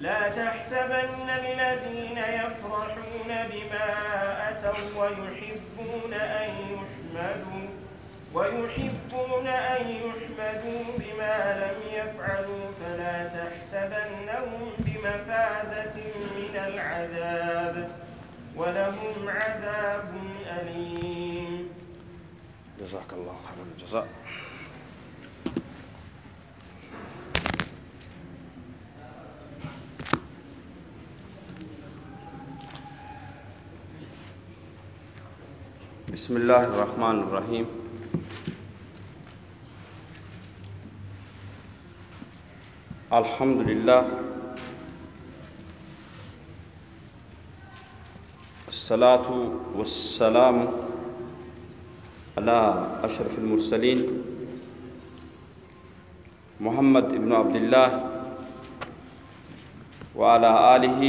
لا تحسبن الذين يفرحون بما أتوا ويحبون أن يحمدوا ويحبون أن يحمدوا بما لم يفعلوا فلا تحسبنهم بمفازة من العذاب ولهم عذاب أليم. جزاك الله خير الجزاء بسم الله الرحمن الرحيم. الحمد لله الصلاة والسلام على أشرف المرسلين. محمد بن عبد الله وعلى آله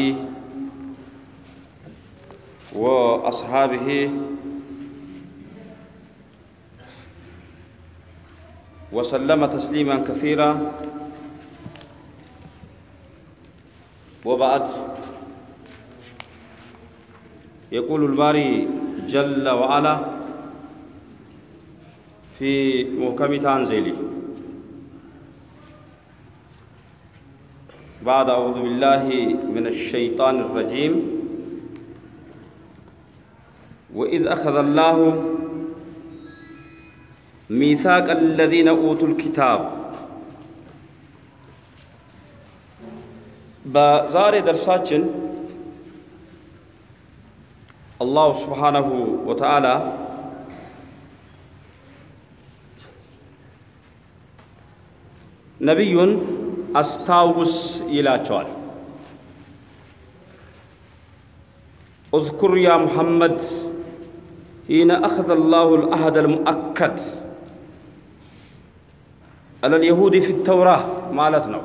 وأصحابه وسلم تسليما كثيرا. وبعد يقول الباري جل وعلا في محكم تنزيله بعد أعوذ بالله من الشيطان الرجيم وإذ أخذ الله ميثاق الذين أوتوا الكتاب. بزار درساتن الله سبحانه وتعالى نبي أستاوس إلى تعال اذكر يا محمد حين أخذ الله الأهد المؤكد. اليهود في التوراة ማለት ነው።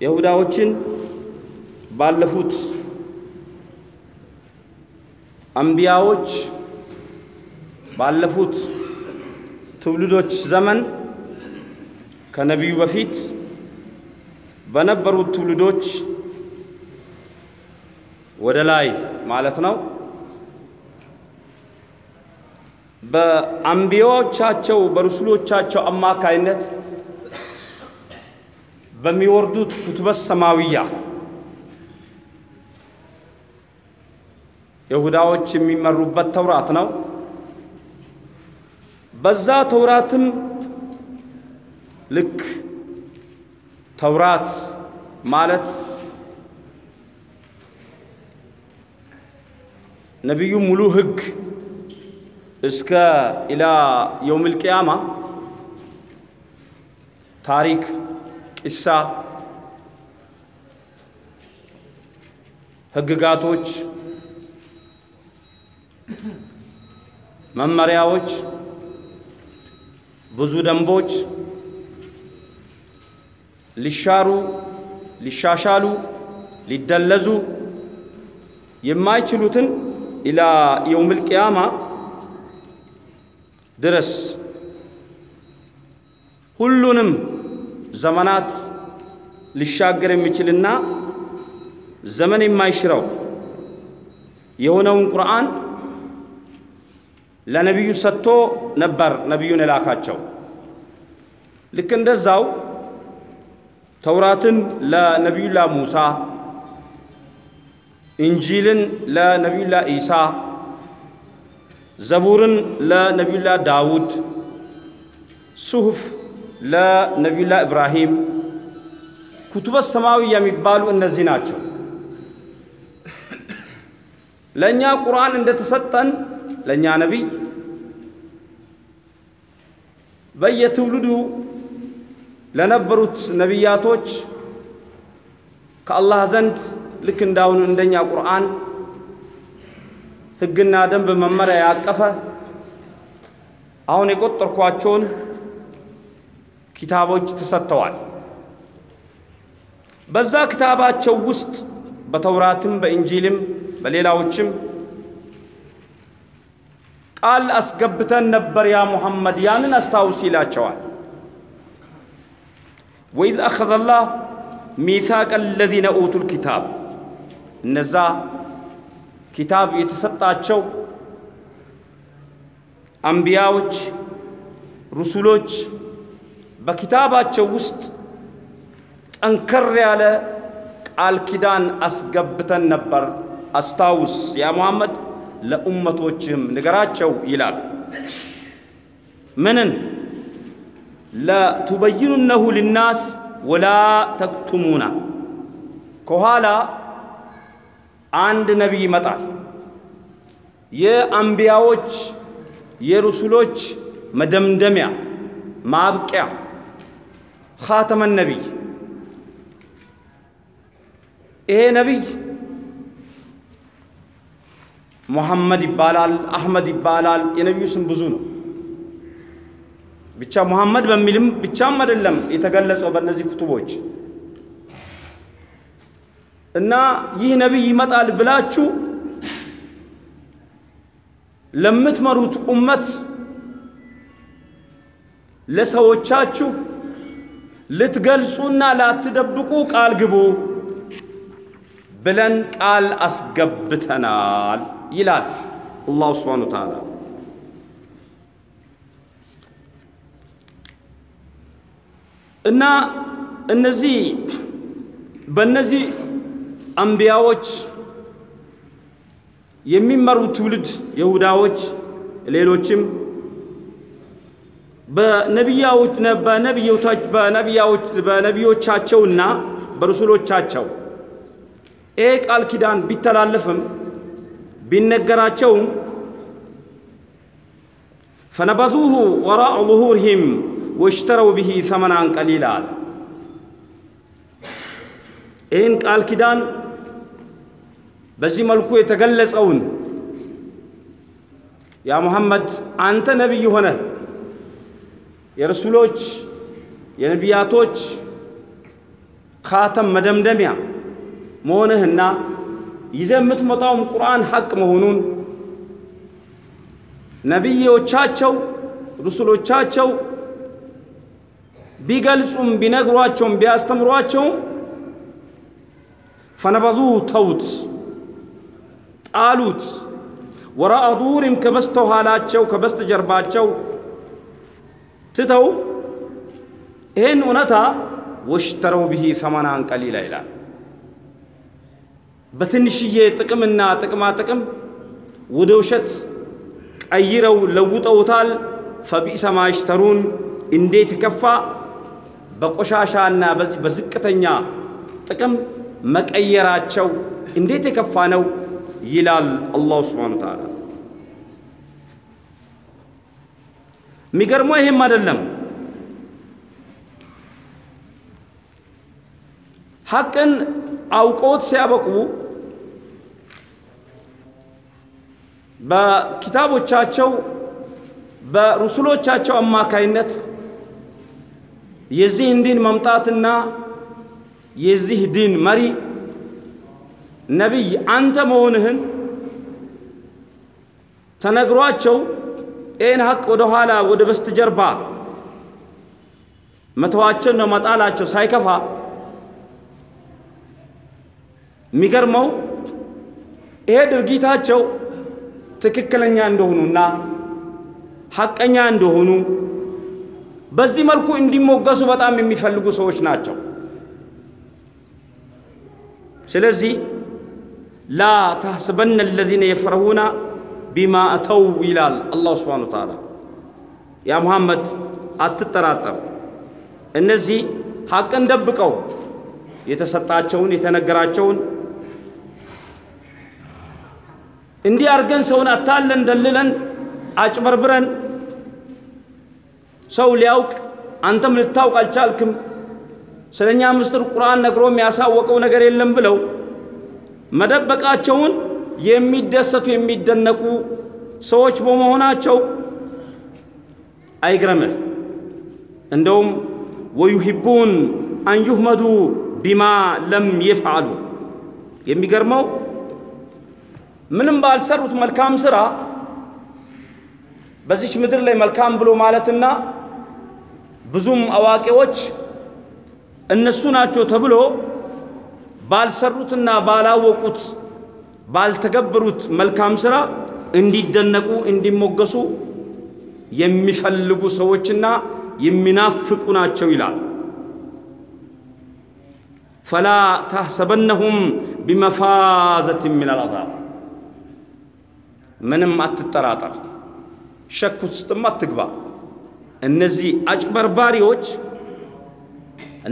ይሁዳዎችን ባለፉት አንቢያዎች ባለፉት ትውልዶች ዘመን ከነቢዩ በፊት በነበሩት ትውልዶች ወደ ላይ ማለት ነው በአንቢያዎቻቸው በሩሱሎቻቸው አማካይነት በሚወርዱት ኩቱበ ሰማዊያ ይሁዳዎች የሚመሩበት ተውራት ነው። በዛ ተውራትም ልክ ተውራት ማለት ነቢዩ ሙሉ ሕግ እስከ ኢላ የውምል ቅያማ ታሪክ ቂሳ ህግጋቶች፣ መመሪያዎች፣ ብዙ ደንቦች ሊሻሩ፣ ሊሻሻሉ፣ ሊደለዙ የማይችሉትን ኢላ የውምል ቅያማ ድረስ ሁሉንም ዘመናት ሊሻገር የሚችልና ዘመን የማይሽረው የሆነውን ቁርአን ለነቢዩ ሰጥቶ ነበር ነቢዩን የላካቸው። ልክ እንደዛው ተውራትን ለነቢዩላ ሙሳ፣ እንጂልን ለነቢዩላ ኢሳ፣ ዘቡርን ለነቢዩላ ዳውድ፣ ሱሁፍ ለነቢዩላ ኢብራሂም ኩቱበ ሰማዊ የሚባሉ እነዚህ ናቸው። ለእኛ ቁርአን እንደተሰጠን ለእኛ ነቢይ በየትውልዱ ለነበሩት ነቢያቶች ከአላህ ዘንድ ልክ እንዳሁኑ እንደኛ ቁርአን ሕግና ደንብ መመሪያ ያቀፈ አሁን የቆጠርኳቸውን ኪታቦች ተሰጥተዋል። በዛ ክታባቸው ውስጥ በተውራትም በኢንጂልም በሌላዎችም ቃል አስገብተን ነበር ያ ሙሐመድ ያንን አስታውስ ይላቸዋል። ወኢዝ አኸዘ ላህ ሚሳቅ አለዚነ ኡቱል ኪታብ እነዛ ኪታብ የተሰጣቸው አንቢያዎች፣ ሩሱሎች በኪታባቸው ውስጥ ጠንከር ያለ ቃል ኪዳን አስገብተን ነበር። አስታውስ ያ ሙሐመድ ለኡመቶችህም ንገራቸው ይላል። ምንን ለቱበይኑነሁ ልናስ ወላ ተክቱሙና። ከኋላ አንድ ነቢይ ይመጣል። የአንቢያዎች የሩሱሎች መደምደሚያ ማብቂያ ኻተመን ነቢይ ይሄ ነቢይ ሙሐመድ ይባላል፣ አህመድ ይባላል። የነቢዩ ስም ብዙ ነው። ብቻ ሙሐመድ በሚልም ብቻም አይደለም የተገለጸው በእነዚህ ክቱቦች እና ይህ ነቢይ ይመጣል ብላችሁ ለምትመሩት ኡመት ለሰዎቻችሁ ልትገልጹና ላትደብቁ ቃል ግቡ ብለን ቃል አስገብተናል ይላል አላሁ ስብሓነ ወተዓላ። እና እነዚህ በእነዚህ አንቢያዎች የሚመሩት ትውልድ ይሁዳዎች፣ ሌሎችም በነቢያዎች በነቢያዎች በነቢዮቻቸውና በርሱሎቻቸው ይሄ ቃል ኪዳን ቢተላለፍም ቢነገራቸውም ፈነበዙሁ ወራء ظሁርህም ወሽተረው ብሂ ሰመናን ቀሊላ ይህን ቃል ኪዳን በዚህ መልኩ የተገለጸውን ያ ሙሐመድ አንተ ነቢይ ሆነ የረሱሎች የነቢያቶች ካተም መደምደሚያ መሆንህና ይዘህ የምትመጣውም ቁርአን ሐቅ መሆኑን ነቢዮቻቸው ሩሱሎቻቸው ቢገልጹም ቢነግሯቸውም ቢያስተምሯቸውም ፈነበዙ ተውት፣ ጣሉት። ወራአ ዙሁሪም ከበስተኋላቸው ከበስተጀርባቸው ትተው ይህን እውነታ ወሽተረው ብሂ ሰመናን ቀሊላ ይላል። በትንሽዬ ጥቅምና ጥቅማ ጥቅም ወደ ውሸት ቀይረው ለውጠውታል። ፈቢእሰ ማ ይሽተሩን እንዴት ከፋ በቆሻሻና በዝቅተኛ ጥቅም መቀየራቸው እንዴት የከፋ ነው ይላል አላሁ ስብሓነ ወተዓላ። የሚገርመው ይሄም አይደለም። ሐቅን አውቆት ሲያበቁ በኪታቦቻቸው በሩሱሎቻቸው አማካይነት የዚህን ዲን መምጣትና የዚህ ዲን መሪ ነቢይ አንተ መሆንህን ተነግሯቸው ይህን ሐቅ ወደ ኋላ ወደ በስተጀርባ መተዋቸውን መጣላቸው ሳይከፋ የሚገርመው ይሄ ድርጊታቸው ትክክለኛ እንደሆኑና ሐቀኛ እንደሆኑ በዚህ መልኩ እንዲሞገሱ በጣም የሚፈልጉ ሰዎች ናቸው። ስለዚህ ላ ተሕስበነ አለዚነ የፍረሁና ቢማ አተው ይላል አላሁ ስብሓነ ወተዓላ። ያ ሙሐመድ አትጠራጠር፣ እነዚህ ሐቅን ደብቀው የተሰጣቸውን የተነገራቸውን እንዲህ አድርገን ሰውን አታለን ደልለን አጭበርብረን ሰው ሊያውቅ አንተም ልታውቅ አልቻልክም፣ ስለ እኛ ምስጢር ቁርአን ነግሮ የሚያሳወቀው ነገር የለም ብለው መደበቃቸውን የሚደሰቱ የሚደነቁ ሰዎች በመሆናቸው አይግረምህ። እንደውም ወዩሂቡን አን ዩህመዱ ቢማ ለም የፍዓሉ የሚገርመው ምንም ባልሰሩት መልካም ስራ በዚች ምድር ላይ መልካም ብሎ ማለትና ብዙም አዋቂዎች እነሱ ናቸው ተብሎ ባልሰሩትና ባላወቁት ባልተገበሩት መልካም ስራ እንዲደነቁ እንዲሞገሱ የሚፈልጉ ሰዎችና የሚናፍቁ ናቸው ይላል። ፈላ ታሕሰበነሁም ቢመፋዘት አልዓዛብ ምንም አትጠራጠር፣ ሸክ ውስጥም አትግባ። እነዚህ አጭበርባሪዎች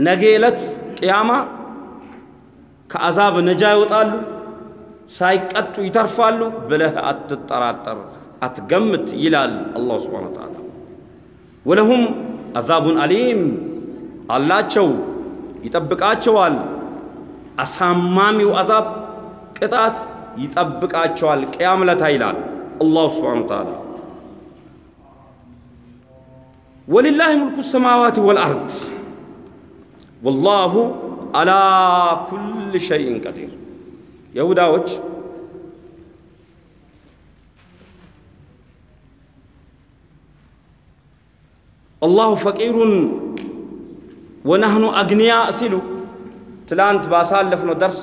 ነገ ዕለት ቅያማ ከአዛብ ነጃ ይወጣሉ፣ ሳይቀጡ ይተርፋሉ ብለህ አትጠራጠር፣ አትገምት ይላል አላሁ ስብሓነሁ ወተዓላ። ወለሁም አዛቡን አሊም አላቸው፣ ይጠብቃቸዋል። አሳማሚው አዛብ ቅጣት ይጠብቃቸዋል ቅያም ለታ ይላል አላሁ ስብሓነሁ ወተዓላ። ወሊላሂ ሙልኩ ሰማዋት ወልአርድ ወላሁ አላ ኩል ሸይን ቀዲር። የሁዳዎች አላሁ ፈቂሩን ወነህኑ አግንያ ሲሉ ትላንት ባሳለፍነው ደርስ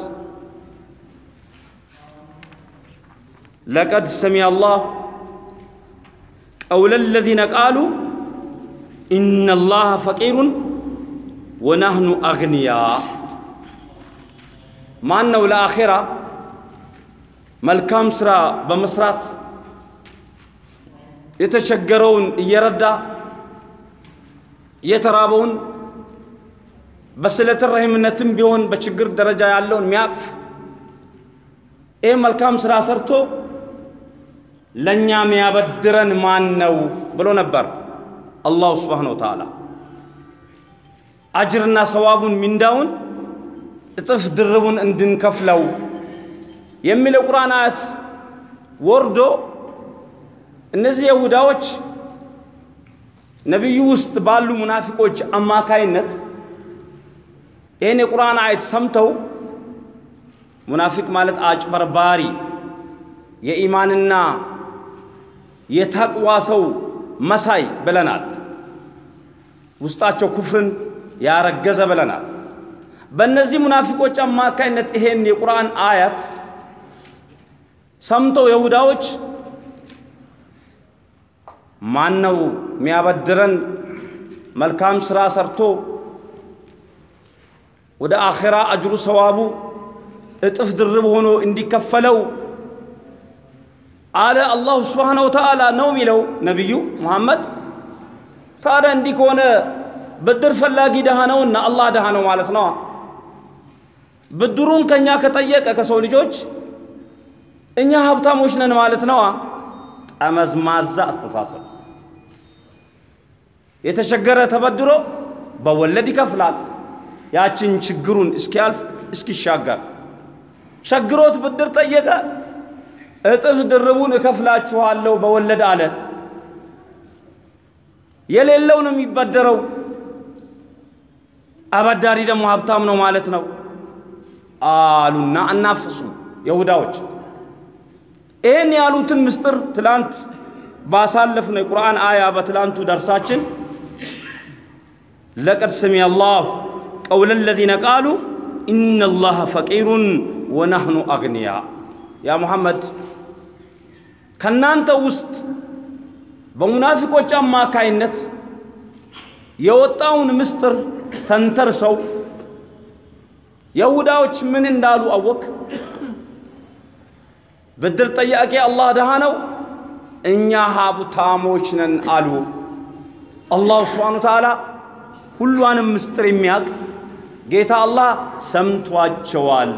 ለቀድ ሰሚዐ አላህ ቀውለ ለዚነ ቃሉ ኢነላሃ ፈቂሩን ወናህኑ አግንያ። ማን ነው ለአኼራ መልካም ሥራ በመስራት የተቸገረውን እየረዳ የተራበውን በስለተ ረሂምነትም ቢሆን በችግር ደረጃ ያለውን ሚያቅፍ ይህ መልካም ሥራ ሰርቶ ለእኛ ሚያበድረን ማን ነው ብሎ ነበር አላሁ ስብሓነ ወተዓላ። አጅርና ሰዋቡን ሚንዳውን እጥፍ ድርቡን እንድንከፍለው የሚለው ቁርአን አያት ወርዶ እነዚህ የሁዳዎች ነቢዩ ውስጥ ባሉ ሙናፊቆች አማካይነት ይህን የቁርአን አየት ሰምተው ሙናፊቅ ማለት አጭበርባሪ የኢማንና የተቅዋ ሰው መሳይ ብለናል። ውስጣቸው ኩፍርን ያረገዘ ብለናል። በእነዚህ ሙናፊቆች አማካይነት ይሄን የቁርአን አያት ሰምተው የሁዳዎች ማን ነው የሚያበድረን መልካም ሥራ ሰርቶ ወደ አኼራ አጅሩ ሰዋቡ እጥፍ ድርብ ሆኖ እንዲከፈለው አለ አላሁ ስብሓነሁ ወተዓላ ነው የሚለው ነቢዩ ሙሐመድ። ታዲያ እንዲህ ከሆነ ብድር ፈላጊ ድሃ ነውና አላህ ድሃ ነው ማለት ነው። ብድሩን ከእኛ ከጠየቀ ከሰው ልጆች እኛ ሀብታሞች ነን ማለት ነው። ጠመዝማዛ አስተሳሰብ። የተቸገረ ተበድሮ በወለድ ይከፍላል። ያችን ችግሩን እስኪያልፍ እስኪሻገር ቸግሮት ብድር ጠየቀ። እጥፍ ድርቡን እከፍላችኋለሁ በወለድ አለ። የሌለው ነው የሚበደረው። አበዳሪ ደግሞ ሀብታም ነው ማለት ነው አሉና አናፈሱ የሁዳዎች። ይህን ያሉትን ምስጢር ትላንት ባሳለፍነው የቁርአን አያ በትላንቱ ደርሳችን ለቀድ ሰሚዐ አላሁ ቀውለ ለዚነ ቃሉ ኢነላሃ ፈቂሩን ወነህኑ አግንያ። ያ ሙሐመድ ከእናንተ ውስጥ በሙናፊቆች አማካይነት የወጣውን ምስጢር ተንተርሰው የሁዳዎች ምን እንዳሉ አወቅ። ብድር ጠያቂ አላህ ድሃ ነው፣ እኛ ሀብታሞች ነን አሉ። አላሁ ስብሓነ ወተዓላ ሁሏንም ምስጢር የሚያውቅ ጌታ አላህ ሰምቷቸዋል፣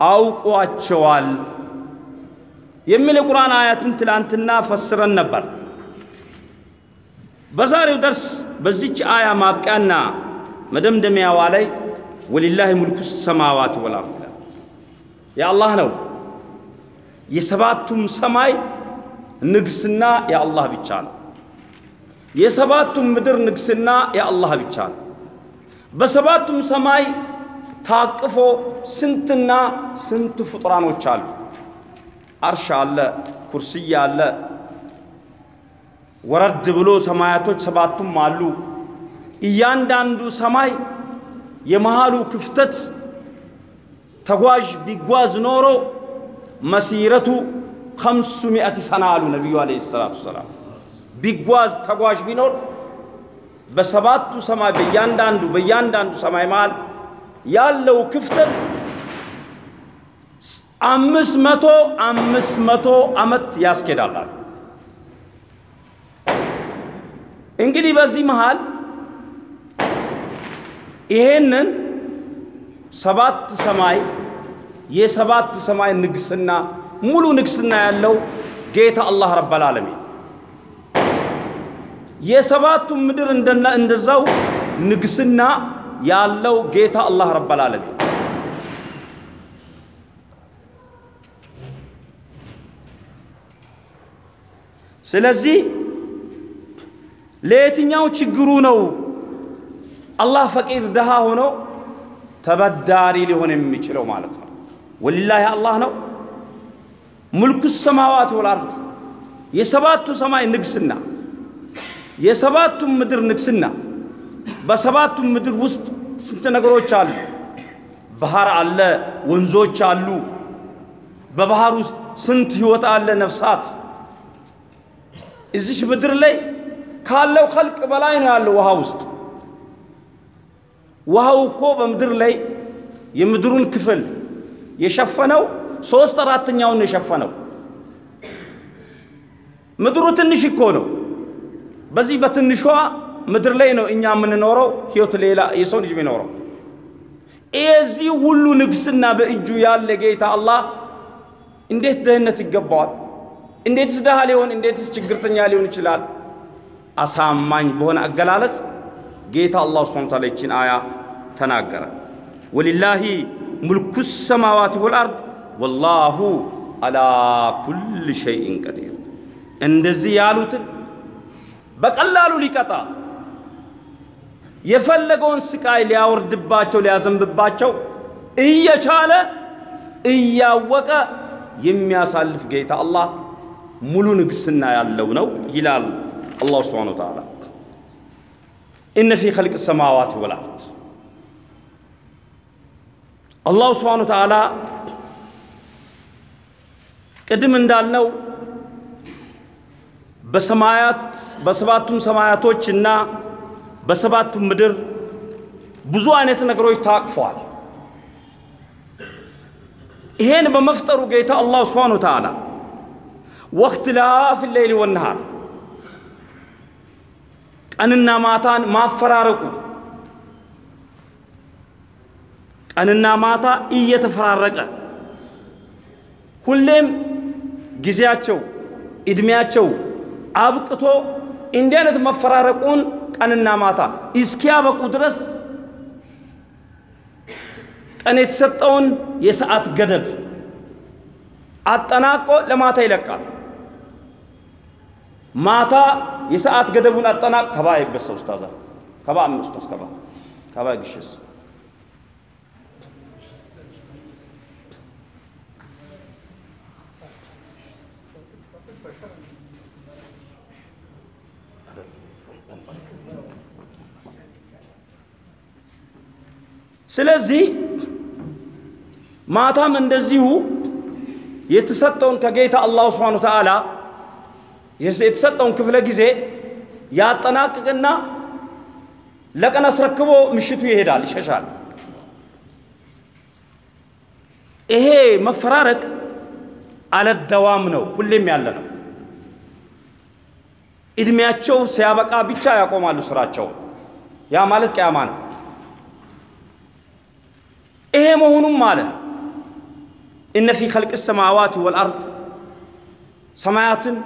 አውቋቸዋል የሚል የቁርአን አያትን ትላንትና ፈስረን ነበር። በዛሬው ደርስ በዚች አያ ማብቂያና መደምደሚያዋ ላይ ወሊላሂ ሙልኩ ሰማዋት ወልአርድ ይላል። የአላህ ነው። የሰባቱም ሰማይ ንግስና የአላህ ብቻ ነው። የሰባቱም ምድር ንግስና የአላህ ብቻ ነው። በሰባቱም ሰማይ ታቅፎ ስንትና ስንት ፍጡራኖች አሉ። አርሽ አለ፣ ኩርስያ አለ፣ ወረድ ብሎ ሰማያቶች ሰባቱም አሉ። እያንዳንዱ ሰማይ የመሃሉ ክፍተት ተጓዥ ቢጓዝ ኖሮ مسيرة خمسمائة سنة አሉ ነቢዩ عليه الصلاة والسلام። ቢጓዝ ተጓዥ ቢኖር በሰባቱ ሰማይ በእያንዳንዱ በእያንዳንዱ ሰማይ መሃል ያለው ክፍተት አምስት መቶ አምስት መቶ ዓመት ያስኬዳላል። እንግዲህ በዚህ መሃል ይሄንን ሰባት ሰማይ የሰባት ሰማይ ንግስና ሙሉ ንግስና ያለው ጌታ አላህ ረበል ዓለሚን። የሰባቱም ምድር እንደዛው ንግስና ያለው ጌታ አላህ ረበል ዓለሚን። ስለዚህ ለየትኛው ችግሩ ነው አላህ ፈቂር ድሃ ሆኖ ተበዳሪ ሊሆን የሚችለው ማለት ነው። ወሊላሂ አላህ ነው ሙልኩ ሰማዋት ወልአርድ የሰባቱ ሰማይ ንግስና የሰባቱም ምድር ንግስና። በሰባቱም ምድር ውስጥ ስንት ነገሮች አሉ። ባህር አለ፣ ወንዞች አሉ። በባህር ውስጥ ስንት ህይወት አለ፣ ነፍሳት። እዚች ምድር ላይ ካለው ኸልቅ በላይ ነው ያለው ውሃ ውስጥ። ውሃው እኮ በምድር ላይ የምድሩን ክፍል የሸፈነው ሶስት አራተኛውን የሸፈነው ምድሩ ትንሽ እኮ ነው። በዚህ በትንሿ ምድር ላይ ነው እኛ የምንኖረው፣ ህይወት ሌላ የሰው ልጅ የሚኖረው። የዚህ ሁሉ ንግስና በእጁ ያለ ጌታ አላህ እንዴት ድህነት ይገባዋል? እንዴትስ ድሃ ሊሆን እንዴትስ ችግርተኛ ሊሆን ይችላል? አሳማኝ በሆነ አገላለጽ ጌታ አላህ ሱብሓነሁ ወተዓላ ይችን አያ ተናገረ። ወሊላሂ ሙልኩ ሰማዋት ወልአርድ ወላሁ አላ ኩል ሸይእን ቀዲር። እንደዚህ ያሉትን በቀላሉ ሊቀጣ የፈለገውን ስቃይ ሊያወርድባቸው ሊያዘንብባቸው እየቻለ እያወቀ የሚያሳልፍ ጌታ አላህ ሙሉ ንግስና ያለው ነው ይላል አላሁ ስብሓነሁ ወተዓላ። ኢነ ፊ ኸልቅ ሰማዋት ወልአርድ አላሁ ስብሓነሁ ወተዓላ ቅድም እንዳልነው በሰማያት በሰባቱም ሰማያቶች እና በሰባቱም ምድር ብዙ አይነት ነገሮች ታቅፈዋል። ይሄን በመፍጠሩ ጌታ አላሁ ስብሓነሁ ወተዓላ ወእኽትላፍ ሌይሊ ወነሃር ቀንና ማታን ማፈራረቁ ቀንና ማታ እየተፈራረቀ ሁሌም ጊዜያቸው እድሜያቸው አብቅቶ እንዲህ አይነት መፈራረቁን ቀንና ማታ እስኪያበቁ ድረስ ቀን የተሰጠውን የሰዓት ገደብ አጠናቆ ለማታ ይለቃል። ማታ የሰዓት ገደቡን አጠናቅ። ከባ ይበሰ ኡስታዛ ከባ ኡስታዝ ከባ ከባ ግሽስ ስለዚህ ማታም እንደዚሁ የተሰጠውን ከጌታ አላሁ ስብሓነሁ ወተዓላ የተሰጠውን ክፍለ ጊዜ ያጠናቅቅና ለቀን አስረክቦ ምሽቱ ይሄዳል፣ ይሸሻል። ይሄ መፈራረቅ አለደዋም ነው፣ ሁሌም ያለ ነው። እድሜያቸው ሲያበቃ ብቻ ያቆማሉ ስራቸው። ያ ማለት ቅያማ ነው። ይሄ መሆኑም አለ እነ ፊ ኸልቅ ሰማዋት ወልአርድ ሰማያትን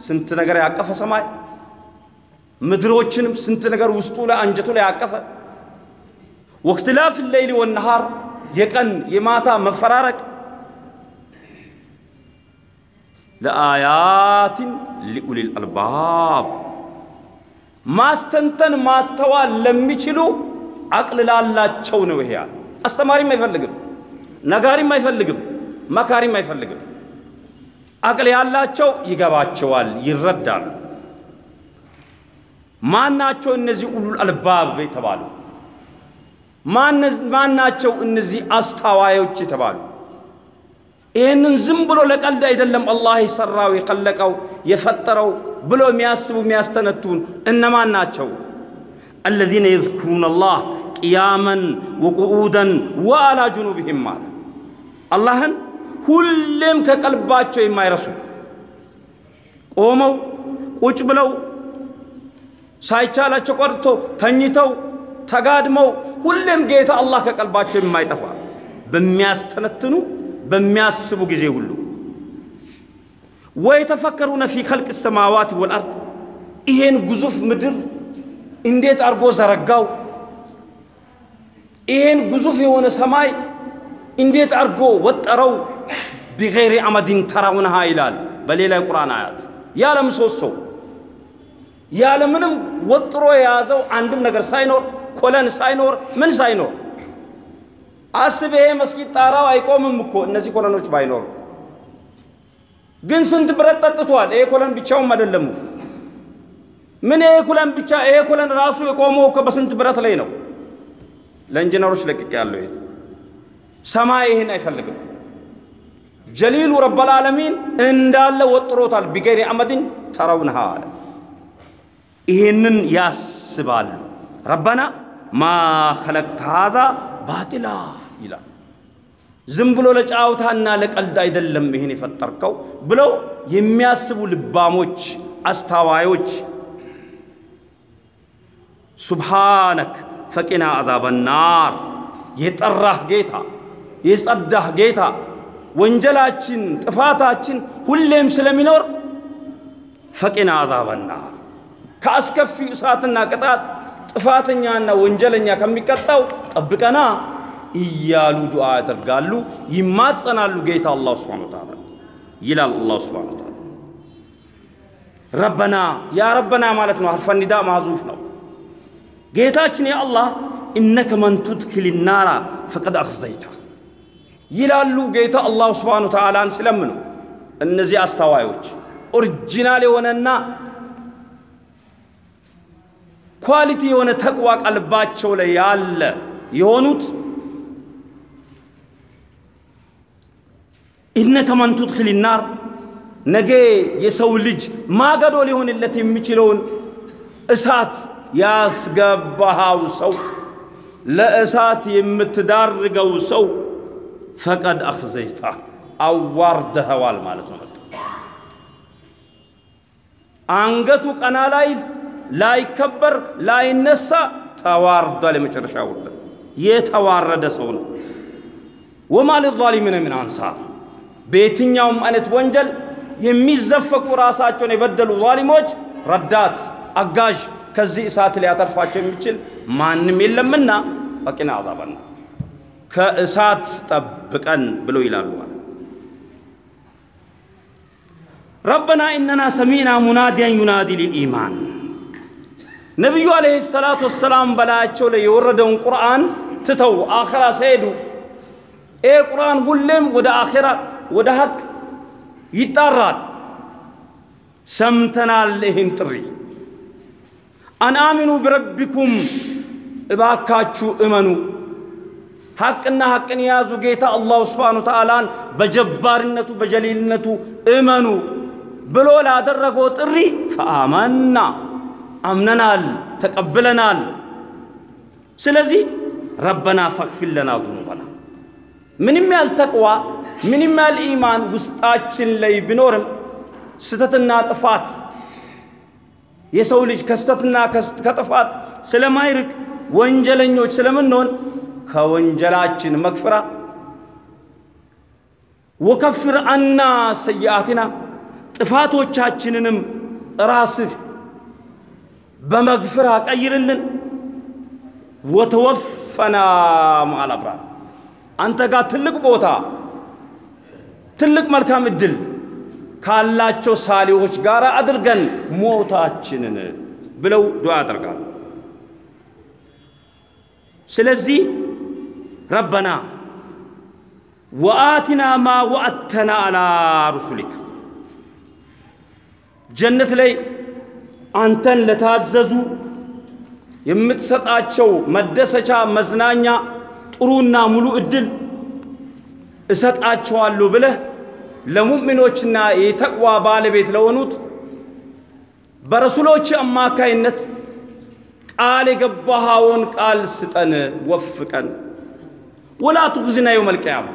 ስንት ነገር ያቀፈ ሰማይ ምድሮችንም ስንት ነገር ውስጡ ላይ አንጀቱ ላይ ያቀፈ ወክትላፍ ሌይሊ ወነሃር የቀን የማታ መፈራረቅ ለአያትን ሊኡሊል አልባብ ማስተንተን ማስተዋል ለሚችሉ አቅል ላላቸው ነው። ይሄ አስተማሪም አይፈልግም፣ ነጋሪም አይፈልግም፣ መካሪም አይፈልግም። አቅል ያላቸው ይገባቸዋል፣ ይረዳሉ። ማናቸው እነዚህ ኡሉል አልባብ የተባሉ? ማናቸው እነዚህ አስተዋዮች የተባሉ? ይህንን ዝም ብሎ ለቀልድ አይደለም አላህ የሰራው የቀለቀው የፈጠረው ብሎ የሚያስቡ የሚያስተነቱን እነማን ናቸው? አለዚነ የዝኩሩን አላህ ቅያመን ወቁዑደን ወአላ ጁኑብህም አለ። አላህን ሁሌም ከቀልባቸው የማይረሱ ቆመው ቁጭ ብለው ሳይቻላቸው ቀርቶ ተኝተው ተጋድመው ሁሌም ጌታ አላህ ከቀልባቸው የማይጠፋ በሚያስተነትኑ በሚያስቡ ጊዜ ሁሉ ወየተፈከሩነ ፊ ኸልቅ ሰማዋት ወልአርድ ይሄን ግዙፍ ምድር እንዴት አድርጎ ዘረጋው? ይሄን ግዙፍ የሆነ ሰማይ እንዴት አድርጎ ወጠረው? ቢገይሪ አመድን ተራውነሃ ይላል በሌላ የቁርአን አያት። ያለ ምሰሶ ያለ ምንም ወጥሮ የያዘው አንድም ነገር ሳይኖር ኮለን ሳይኖር ምን ሳይኖር አስብ። ይሄ መስጊድ ጣራው አይቆምም እኮ እነዚህ ኮለኖች ባይኖሩ። ግን ስንት ብረት ጠጥቷል። ይሄ ኮለን ብቻውም አይደለም። ምን ይሄ ኮለን ብቻ ይሄ ኮለን ራሱ የቆመው እኮ በስንት ብረት ላይ ነው። ለኢንጂነሮች ለቅቄ ያለው ሰማይ ይህን አይፈልግም። ጀሊሉ ረበል ዓለሚን እንዳለ ወጥሮታል። ቢገይሪ አመድን ተረውንሃ አለ። ይሄንን ያስባሉ። ረበና ማ ኸለቅተ ሃዛ ባጢላ ይላል። ዝም ብሎ ለጫውታና ለቀልድ አይደለም ይህን የፈጠርከው ብለው የሚያስቡ ልባሞች፣ አስታዋዮች ሱብሓነክ ፈቂና አዛበ ናር የጠራህ ጌታ የጸዳህ ጌታ ወንጀላችን ጥፋታችን ሁሌም ስለሚኖር ፈቂና አዛበ ናር ከአስከፊ እሳትና ቅጣት ጥፋተኛና ወንጀለኛ ከሚቀጣው ጠብቀና እያሉ ዱዓ ያደርጋሉ፣ ይማጸናሉ። ጌታ አላህ ሱብሓነሁ ወተዓላ ይላል። አላህ ሱብሓነሁ ወተዓላ ረበና ያ ረበና ማለት ነው። ሐርፈ ኒዳ ነው። ጌታችን يا الله إنك من تدخل النار فقد أخزيته ይላሉ። ጌታ አላህ سبحانه وتعالى ን ሲለምኑ እነዚህ አስተዋዮች original የሆነና quality የሆነ ተቅዋ ቀልባቸው ላይ ያለ የሆኑት إنك من تدخل النار ነገ የሰው ልጅ ማገዶ ሊሆንለት የሚችለውን እሳት ያስገባሃው ሰው ለእሳት የምትዳርገው ሰው ፈቀድ አኽዘይታ አዋርደኸዋል ማለት ነው። አንገቱ ቀና ላይል ላይከበር ላይነሳ ተዋርዷል። የመጨረሻ ውርደት የተዋረደ ሰው ነው። ወማ ሊዛሊሚነ ምን አንሳር በየትኛውም አይነት ወንጀል የሚዘፈቁ ራሳቸውን የበደሉ ዛሊሞች ረዳት አጋዥ ከዚህ እሳት ሊያተርፋቸው የሚችል ማንም የለምና ፈቂና አዛበና ከእሳት ጠብቀን ብለው ይላሉ ረበና ኢነና ሰሚና ሙናዲያን ዩናዲ ሊልኢማን። ነቢዩ አለይሂ ሰላቱ ወሰላም በላያቸው ላይ የወረደውን ቁርአን ትተው አኺራ ሲሄዱ ይሄ ቁርአን ሁሌም ወደ አኺራ ወደ ሀቅ ይጣራል። ሰምተናል ይህን ጥሪ። አንአሚኑ ቢረቢኩም እባካችሁ እመኑ ሐቅና ሐቅን የያዙ ጌታ አላሁ ስብሓነ ወተዓላን በጀባርነቱ በጀሊልነቱ እመኑ ብሎ ላደረገው ጥሪ ፈአመና አምነናል፣ ተቀብለናል። ስለዚህ ረበና ፈግፊር ለና ዙኑበና ምንም ያህል ተቅዋ ምንም ያህል ኢማን ውስጣችን ላይ ቢኖርም ስተትና ጥፋት የሰው ልጅ ከስተትና ከጥፋት ስለማይርቅ ወንጀለኞች ስለምንሆን ከወንጀላችን መክፍራ ወከፍር አና ሰይአትና ጥፋቶቻችንንም ራስህ በመግፍራ ቀይርልን። ወተወፈና መዓል አንተ ጋር ትልቅ ቦታ ትልቅ መልካም እድል ካላቸው ሳሊዎች ጋር አድርገን ሞታችንን ብለው ዱዓ ያደርጋሉ። ስለዚህ ረበና ወአቲና ማ ወአተና አላ ሩሱሊክ ጀነት ላይ አንተን ለታዘዙ የምትሰጣቸው መደሰቻ፣ መዝናኛ፣ ጥሩና ሙሉ እድል እሰጣቸዋለሁ ብለህ ለሙእሚኖችና የተቅዋ ባለቤት ለሆኑት በረሱሎች አማካይነት ቃል የገባኸውን ቃል ስጠን፣ ወፍቀን። ولا تخزنا يوم القيامة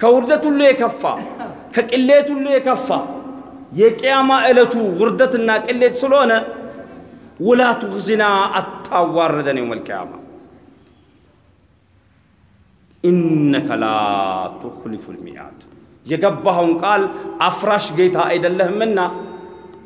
ከውርደት ሁሉ የከፋ ከቅሌት ሁሉ የከፋ የቅያማ ዕለቱ ውርደትና ቅሌት ስለሆነ ولا تخزنا አታዋርደን يوم القيامة إنك لا تخلف الميعاد። የገባኸውን ቃል አፍራሽ ጌታ አይደለህምና